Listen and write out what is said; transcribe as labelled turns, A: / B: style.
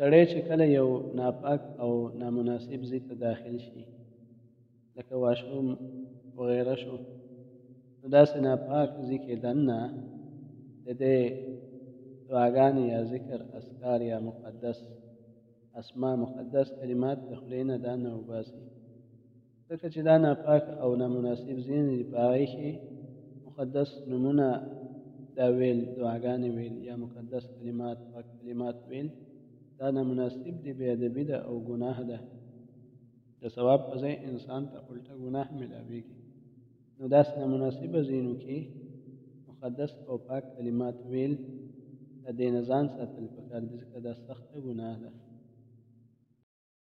A: سړی چې کله یو ناپاک او نامناسب ځای ته داخل شي لکه واشروم وغیره شو نو داسې ناپاک ځای کې دننه د دې دعاګانې یا ذکر اذکار یا مقدس اسما مقدس کلمات د خولې نه دننه وباسي ځکه چې دا ناپاک او نامناسب ځېنې دي په هغې کښې مقدس نومونه دا وېل دعاګانې وېل يا مقدس کلمات پاک کلمات وېل دا نامناسب دي بې ادبي ده او ګناه ده د ثواب په ځای انسان ته الټه ګناه ملاوېږي نو داسې نامناسبه ځېنو کښې مقدس او پاک کلمات وېل د دې نه ځان ساتل پکار دي ځکه دا سخته ګناه ده.